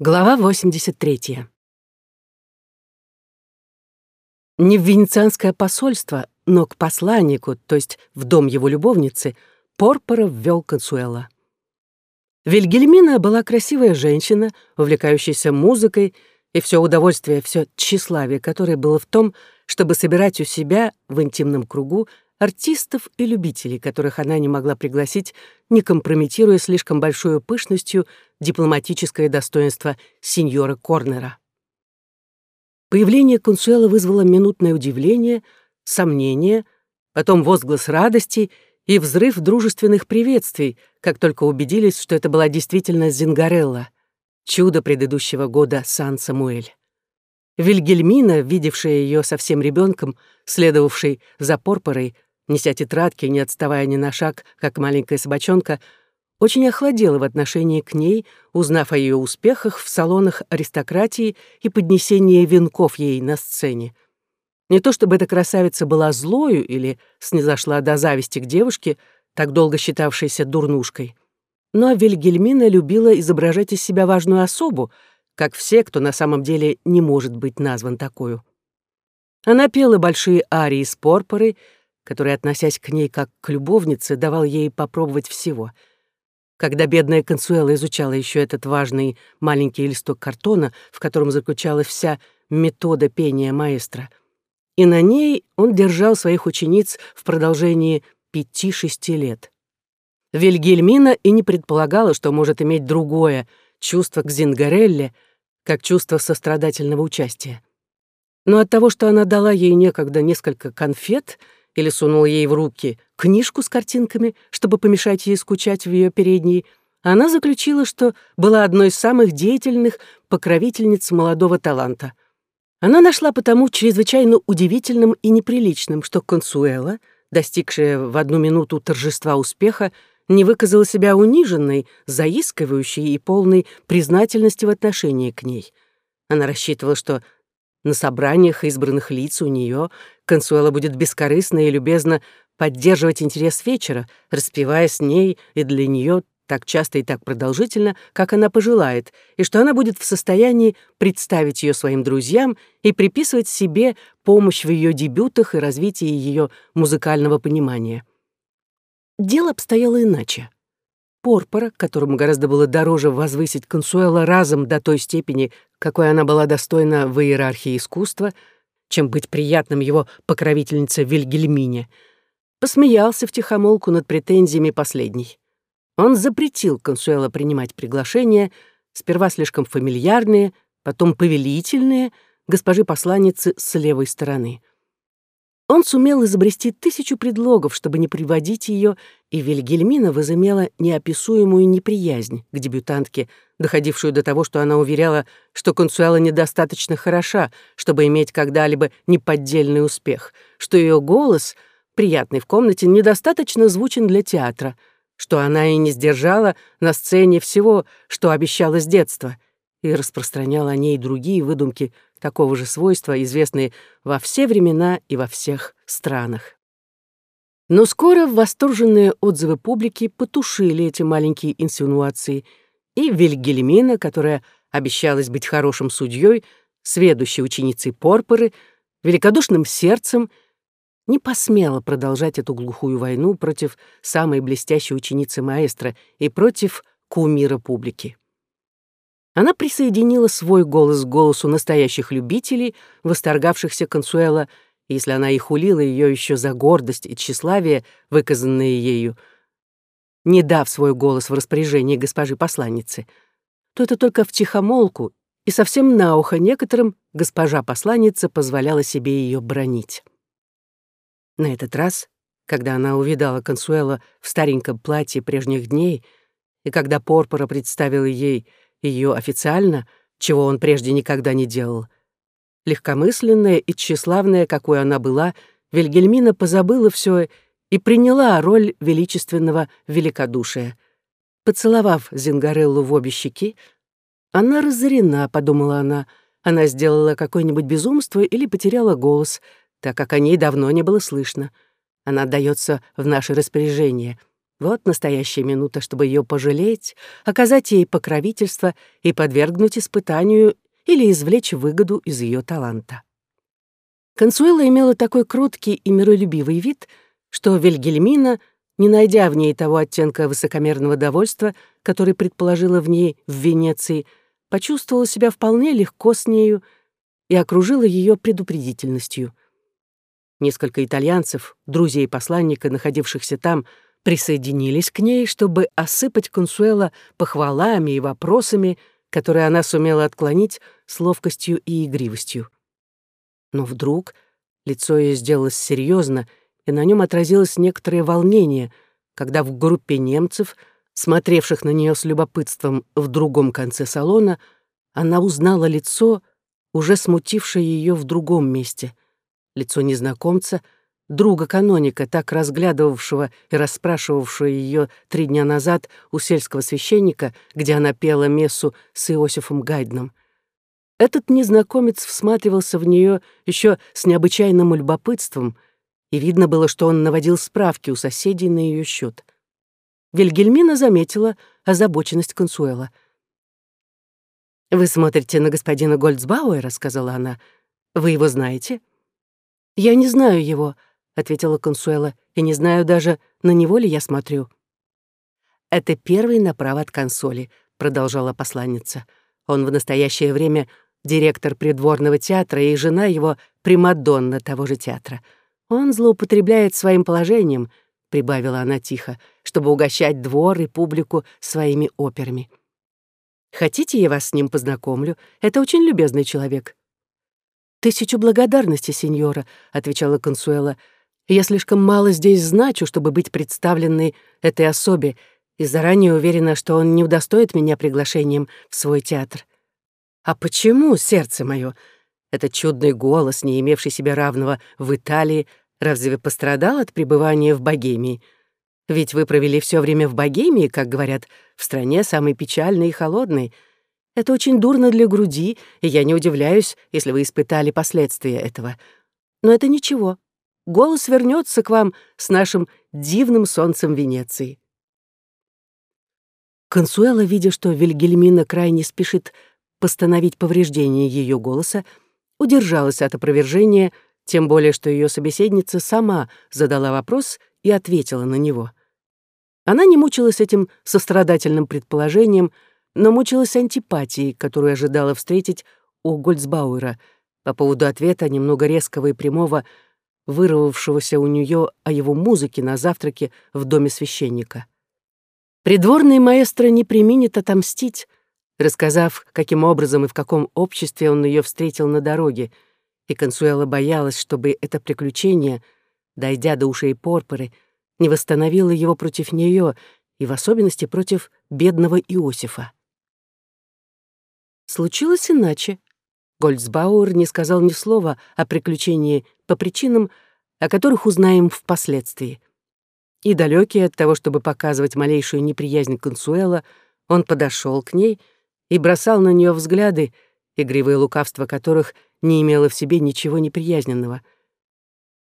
Глава 83. Не в венецианское посольство, но к посланнику, то есть в дом его любовницы, Порпора ввел Консуэла. Вильгельмина была красивая женщина, увлекающаяся музыкой, и все удовольствие, все тщеславие, которое было в том, чтобы собирать у себя в интимном кругу артистов и любителей, которых она не могла пригласить, не компрометируя слишком большой пышностью дипломатическое достоинство сеньора Корнера. Появление Консуэла вызвало минутное удивление, сомнение, потом возглас радости и взрыв дружественных приветствий, как только убедились, что это была действительно Зингарелла, чудо предыдущего года Сан-Самуэль. Вильгельмина, видевшая ее совсем ребенком, следовавшей за Порпорой, неся тетрадки, не отставая ни на шаг, как маленькая собачонка, очень охладела в отношении к ней, узнав о ее успехах в салонах аристократии и поднесении венков ей на сцене. Не то чтобы эта красавица была злою или снизошла до зависти к девушке, так долго считавшейся дурнушкой. Но Вильгельмина любила изображать из себя важную особу, как все, кто на самом деле не может быть назван такую. Она пела большие арии с порпорой, который, относясь к ней как к любовнице, давал ей попробовать всего. Когда бедная Консуэла изучала еще этот важный маленький листок картона, в котором заключалась вся метода пения маэстро, и на ней он держал своих учениц в продолжении пяти-шести лет. Вильгельмина и не предполагала, что может иметь другое чувство к Зингарелле, как чувство сострадательного участия. Но от того, что она дала ей некогда несколько конфет — или сунул ей в руки книжку с картинками, чтобы помешать ей скучать в ее передней, она заключила, что была одной из самых деятельных покровительниц молодого таланта. Она нашла потому чрезвычайно удивительным и неприличным, что Консуэла, достигшая в одну минуту торжества успеха, не выказала себя униженной, заискивающей и полной признательности в отношении к ней. Она рассчитывала, что на собраниях избранных лиц у нее Консуэла будет бескорыстно и любезно поддерживать интерес вечера, распевая с ней и для нее так часто и так продолжительно, как она пожелает, и что она будет в состоянии представить ее своим друзьям и приписывать себе помощь в ее дебютах и развитии ее музыкального понимания. Дело обстояло иначе. Порпора, которому гораздо было дороже возвысить Консуэла разом до той степени, какой она была достойна в иерархии искусства, чем быть приятным его покровительнице Вильгельмине, посмеялся втихомолку над претензиями последней. Он запретил Консуэла принимать приглашения, сперва слишком фамильярные, потом повелительные, госпожи-посланницы с левой стороны. Он сумел изобрести тысячу предлогов, чтобы не приводить ее, и Вильгельмина возымела неописуемую неприязнь к дебютантке, доходившую до того, что она уверяла, что Консуэла недостаточно хороша, чтобы иметь когда-либо неподдельный успех, что ее голос, приятный в комнате, недостаточно звучен для театра, что она и не сдержала на сцене всего, что обещала с детства, и распространяла о ней другие выдумки такого же свойства, известные во все времена и во всех странах. Но скоро восторженные отзывы публики потушили эти маленькие инсинуации, и Вильгельмина, которая обещалась быть хорошим судьей, сведущей ученицей Порпоры, великодушным сердцем, не посмела продолжать эту глухую войну против самой блестящей ученицы маэстро и против кумира публики. Она присоединила свой голос к голосу настоящих любителей, восторгавшихся Консуэла, если она и хулила ее еще за гордость и тщеславие, выказанные ею, не дав свой голос в распоряжение госпожи-посланницы, то это только в тихомолку и совсем на ухо некоторым госпожа-посланница позволяла себе ее бронить. На этот раз, когда она увидала Консуэла в стареньком платье прежних дней, и когда Порпора представила ей ее официально, чего он прежде никогда не делал. Легкомысленная и тщеславная, какой она была, Вильгельмина позабыла все и приняла роль величественного великодушия. Поцеловав Зингареллу в обе щеки, она разорена, подумала она, она сделала какое-нибудь безумство или потеряла голос, так как о ней давно не было слышно. Она отдается в наше распоряжение. Вот настоящая минута, чтобы ее пожалеть, оказать ей покровительство и подвергнуть испытанию или извлечь выгоду из ее таланта. Консуэла имела такой кроткий и миролюбивый вид, что Вильгельмина, не найдя в ней того оттенка высокомерного довольства, который предположила в ней в Венеции, почувствовала себя вполне легко с нею и окружила ее предупредительностью. Несколько итальянцев, друзей посланника, находившихся там, присоединились к ней, чтобы осыпать Консуэла похвалами и вопросами, которые она сумела отклонить с ловкостью и игривостью. Но вдруг лицо ее сделалось серьезно, и на нем отразилось некоторое волнение, когда в группе немцев, смотревших на нее с любопытством в другом конце салона, она узнала лицо, уже смутившее ее в другом месте. Лицо незнакомца, друга каноника, так разглядывавшего и расспрашивавшего ее три дня назад у сельского священника, где она пела мессу с Иосифом Гайдном. Этот незнакомец всматривался в нее еще с необычайным любопытством, и видно было, что он наводил справки у соседей на ее счет. Вильгельмина заметила озабоченность Консуэла. «Вы смотрите на господина Гольцбауэра», — сказала она. «Вы его знаете?» «Я не знаю его», — ответила Консуэла, «и не знаю даже, на него ли я смотрю». «Это первый направо от консоли», — продолжала посланница. «Он в настоящее время директор придворного театра и жена его примадонна того же театра. Он злоупотребляет своим положением, прибавила она тихо, чтобы угощать двор и публику своими операми. Хотите, я вас с ним познакомлю? Это очень любезный человек. Тысячу благодарности, сеньора, отвечала Консуэла. Я слишком мало здесь значу, чтобы быть представленной этой особе, и заранее уверена, что он не удостоит меня приглашением в свой театр. А почему, сердце мое, этот чудный голос, не имевший себе равного в Италии, разве пострадал от пребывания в Богемии? Ведь вы провели все время в Богемии, как говорят, в стране самой печальной и холодной. Это очень дурно для груди, и я не удивляюсь, если вы испытали последствия этого. Но это ничего. Голос вернется к вам с нашим дивным солнцем Венеции. Консуэла, видя, что Вильгельмина крайне спешит постановить повреждение ее голоса, удержалась от опровержения, тем более что ее собеседница сама задала вопрос и ответила на него. Она не мучилась этим сострадательным предположением, но мучилась антипатией, которую ожидала встретить у Гольцбауэра по поводу ответа немного резкого и прямого, вырвавшегося у нее о его музыке на завтраке в доме священника. Придворный маэстро не применит отомстить, рассказав, каким образом и в каком обществе он ее встретил на дороге, и Консуэла боялась, чтобы это приключение, дойдя до ушей Порпоры, не восстановило его против нее и в особенности против бедного Иосифа. Случилось иначе. Гольцбауэр не сказал ни слова о приключении по причинам, о которых узнаем впоследствии. И далекий от того, чтобы показывать малейшую неприязнь Консуэла, он подошел к ней — и бросал на нее взгляды, игривое лукавство которых не имело в себе ничего неприязненного.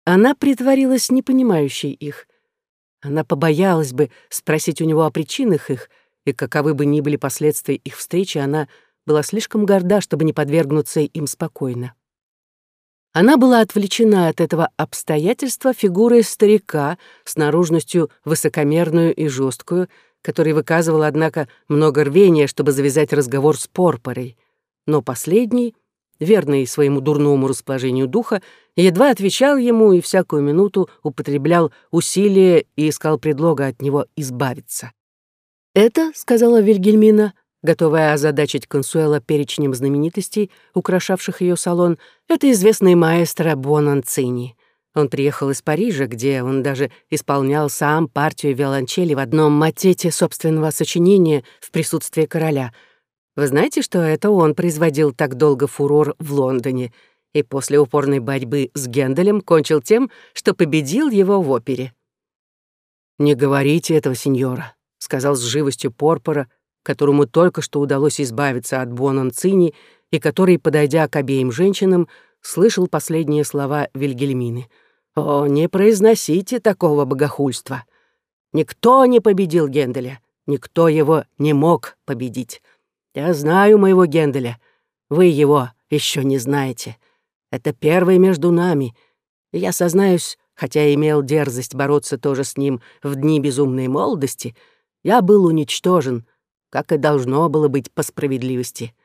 Она притворилась непонимающей их. Она побоялась бы спросить у него о причинах их, и каковы бы ни были последствия их встречи, она была слишком горда, чтобы не подвергнуться им спокойно. Она была отвлечена от этого обстоятельства фигурой старика с наружностью высокомерную и жесткую, который выказывал, однако, много рвения, чтобы завязать разговор с Порпорой. Но последний, верный своему дурному расположению духа, едва отвечал ему и всякую минуту употреблял усилия и искал предлога от него избавиться. «Это, — сказала Вильгельмина, готовая озадачить Консуэла перечнем знаменитостей, украшавших ее салон, — это известный маэстро Буонанцини. Он приехал из Парижа, где он даже исполнял сам партию виолончели в одном матете собственного сочинения в присутствии короля. Вы знаете, что это он производил так долго фурор в Лондоне и после упорной борьбы с Генделем кончил тем, что победил его в опере? «Не говорите этого, сеньора», — сказал с живостью Порпора, которому только что удалось избавиться от Бонанцини и который, подойдя к обеим женщинам, слышал последние слова Вильгельмины — «О, не произносите такого богохульства. Никто не победил Генделя. Никто его не мог победить. Я знаю моего Генделя. Вы его еще не знаете. Это первый между нами. я сознаюсь, хотя имел дерзость бороться тоже с ним в дни безумной молодости, я был уничтожен, как и должно было быть по справедливости.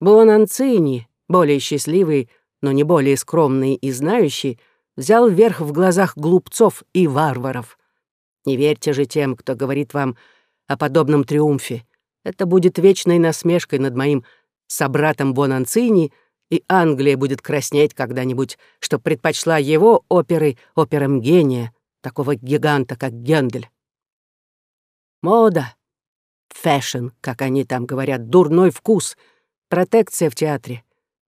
Буонанцини, более счастливый, но не более скромный и знающий, взял верх в глазах глупцов и варваров. Не верьте же тем, кто говорит вам о подобном триумфе. Это будет вечной насмешкой над моим собратом Бонанцини, и Англия будет краснеть когда-нибудь, что предпочла его оперы операм гения, такого гиганта, как Гендель. Мода, fashion, как они там говорят, дурной вкус, протекция в театре,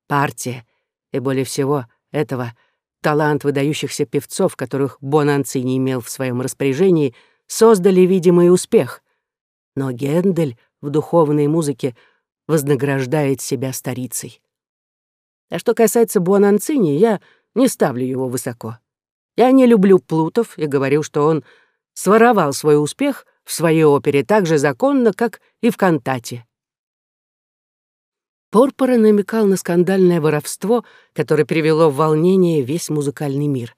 партия, и более всего этого — талант выдающихся певцов, которых Бонончини не имел в своем распоряжении, создали видимый успех. Но Гендель в духовной музыке вознаграждает себя старицей. А что касается Буананцини, я не ставлю его высоко. Я не люблю плутов и говорю, что он своровал свой успех в своей опере так же законно, как и в кантате. Порпора намекал на скандальное воровство, которое привело в волнение весь музыкальный мир.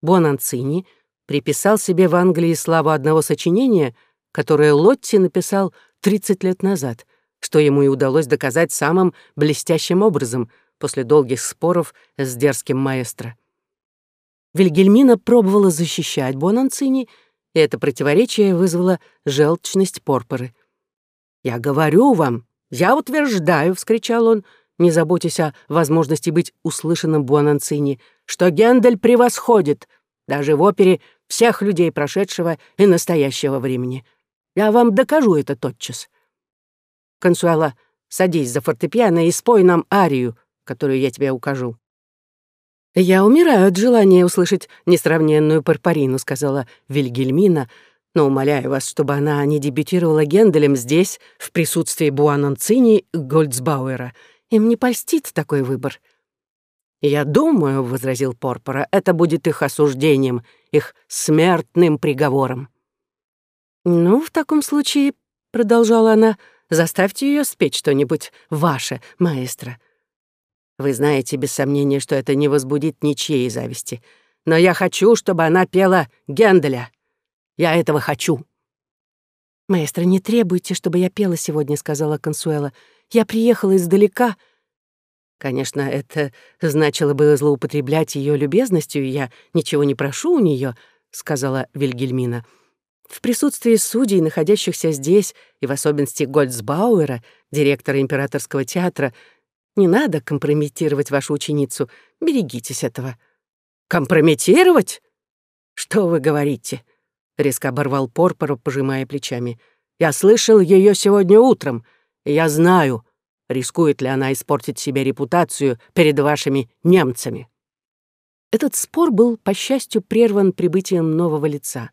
Бонанцини приписал себе в Англии славу одного сочинения, которое Лотти написал 30 лет назад, что ему и удалось доказать самым блестящим образом после долгих споров с дерзким маэстро. Вильгельмина пробовала защищать Бонанцини, и это противоречие вызвало желчность Порпоры. «Я говорю вам», «Я утверждаю», — вскричал он, не заботясь о возможности быть услышанным Буананцини, «что Гендель превосходит даже в опере всех людей прошедшего и настоящего времени. Я вам докажу это тотчас. Консуэла, садись за фортепиано и спой нам арию, которую я тебе укажу». «Я умираю от желания услышать несравненную Парпарину», — сказала Вильгельмина, — но умоляю вас, чтобы она не дебютировала Генделем здесь, в присутствии Буанонцини и Гольцбауэра. Им не польстит такой выбор». «Я думаю», — возразил Порпора, — «это будет их осуждением, их смертным приговором». «Ну, в таком случае», — продолжала она, — «заставьте ее спеть что-нибудь ваше, маэстро». Вы знаете, без сомнения, что это не возбудит ничьей зависти. Но я хочу, чтобы она пела Генделя. Я этого хочу». «Маэстро, не требуйте, чтобы я пела сегодня», — сказала Консуэла. «Я приехала издалека». Конечно, это значило бы злоупотреблять ее любезностью, и я ничего не прошу у нее, сказала Вильгельмина. В присутствии судей, находящихся здесь, и в особенности Гольцбауэра, директора императорского театра, не надо компрометировать вашу ученицу. Берегитесь этого. Компрометировать? Что вы говорите? — резко оборвал Порпору, пожимая плечами. «Я слышал ее сегодня утром, и я знаю, рискует ли она испортить себе репутацию перед вашими немцами». Этот спор был, по счастью, прерван прибытием нового лица.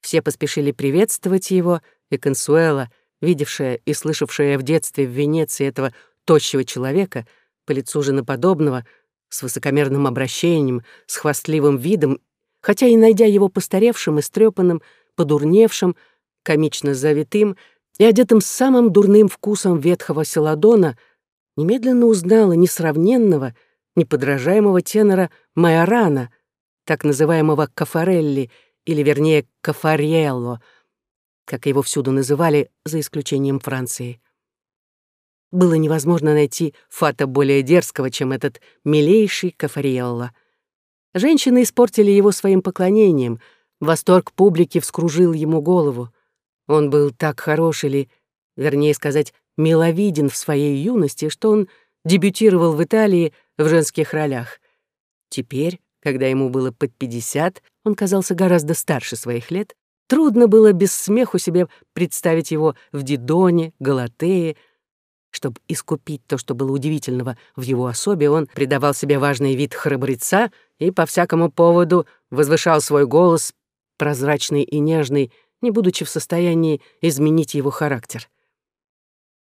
Все поспешили приветствовать его, и Консуэла, видевшая и слышавшая в детстве в Венеции этого тощего человека, по лицу женоподобного, с высокомерным обращением, с хвастливым видом хотя и найдя его постаревшим, и стрепанным, подурневшим, комично завитым и одетым самым дурным вкусом ветхого селадона, немедленно узнала несравненного, неподражаемого тенора Майорана, так называемого Кафарелли, или, вернее, Кафариелло, как его всюду называли, за исключением Франции. Было невозможно найти фата более дерзкого, чем этот милейший Кафариелло — Женщины испортили его своим поклонением. Восторг публики вскружил ему голову. Он был так хорош или, вернее сказать, миловиден в своей юности, что он дебютировал в Италии в женских ролях. Теперь, когда ему было под пятьдесят, он казался гораздо старше своих лет, трудно было без смеху себе представить его в Дидоне, Галатее, чтобы искупить то, что было удивительного в его особе, он придавал себе важный вид храбреца и по всякому поводу возвышал свой голос, прозрачный и нежный, не будучи в состоянии изменить его характер.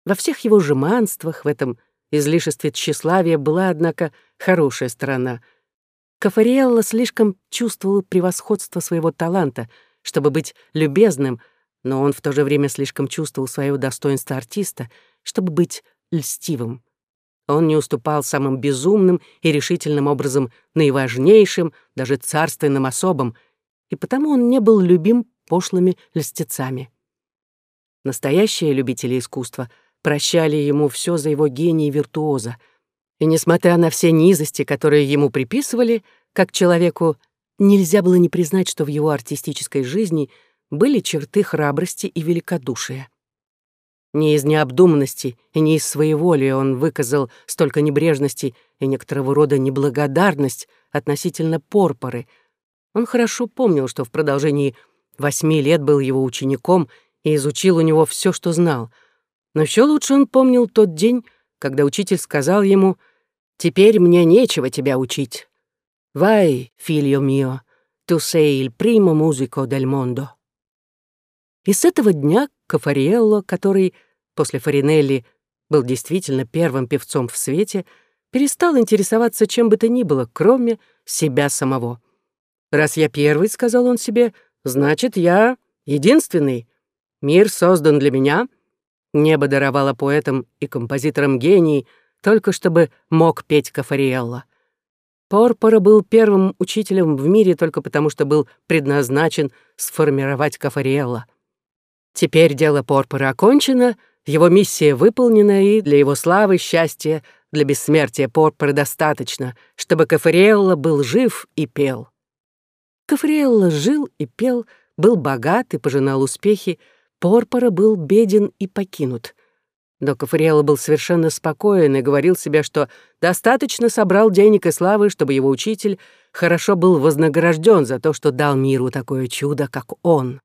Во всех его жеманствах, в этом излишестве тщеславия была, однако, хорошая сторона. Кафариэлла слишком чувствовал превосходство своего таланта, чтобы быть любезным, но он в то же время слишком чувствовал свое достоинство артиста, чтобы быть льстивым. Он не уступал самым безумным и решительным образом наиважнейшим, даже царственным особам, и потому он не был любим пошлыми льстецами. Настоящие любители искусства прощали ему все за его гений виртуоза, и, несмотря на все низости, которые ему приписывали, как человеку, нельзя было не признать, что в его артистической жизни были черты храбрости и великодушия. Не из необдуманности и не из своеволия он выказал столько небрежности и некоторого рода неблагодарность относительно Порпоры. Он хорошо помнил, что в продолжении восьми лет был его учеником и изучил у него все, что знал. Но еще лучше он помнил тот день, когда учитель сказал ему «Теперь мне нечего тебя учить. Vai, figlio mio, tu sei il primo musico del mondo». И с этого дня Кафариелло, который после Фаринелли был действительно первым певцом в свете, перестал интересоваться чем бы то ни было, кроме себя самого. «Раз я первый», — сказал он себе, — «значит, я единственный. Мир создан для меня. Небо даровало поэтам и композиторам гений, только чтобы мог петь Кафариэлла. Порпора был первым учителем в мире только потому, что был предназначен сформировать Кафариэлла. Теперь дело Порпора окончено, его миссия выполнена, и для его славы, счастья, для бессмертия Порпора достаточно, чтобы Кафариэлла был жив и пел. Кафариэлла жил и пел, был богат и пожинал успехи, Порпора был беден и покинут. Но Кафариэлла был совершенно спокоен и говорил себе, что достаточно собрал денег и славы, чтобы его учитель хорошо был вознагражден за то, что дал миру такое чудо, как он.